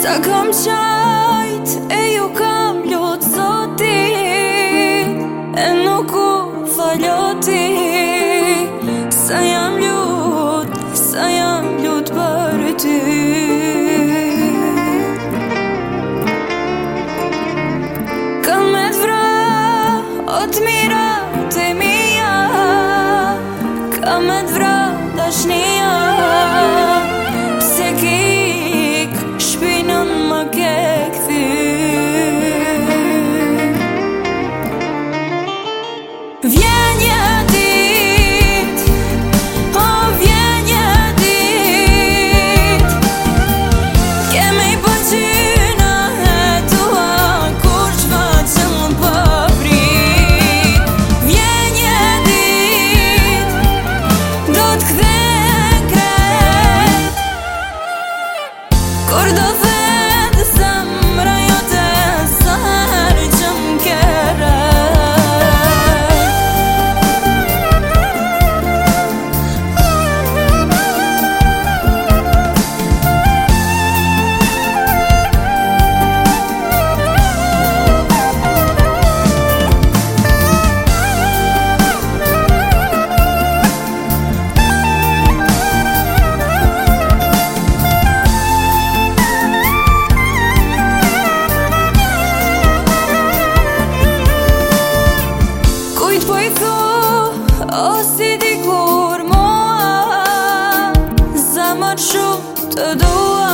Sa kam qajt e ju kam ljot zoti E nuk u faljoti Sa jam ljot, sa jam ljot për ty Kam me të vra, o të mira të mija Kam me të vra, dashni to the door.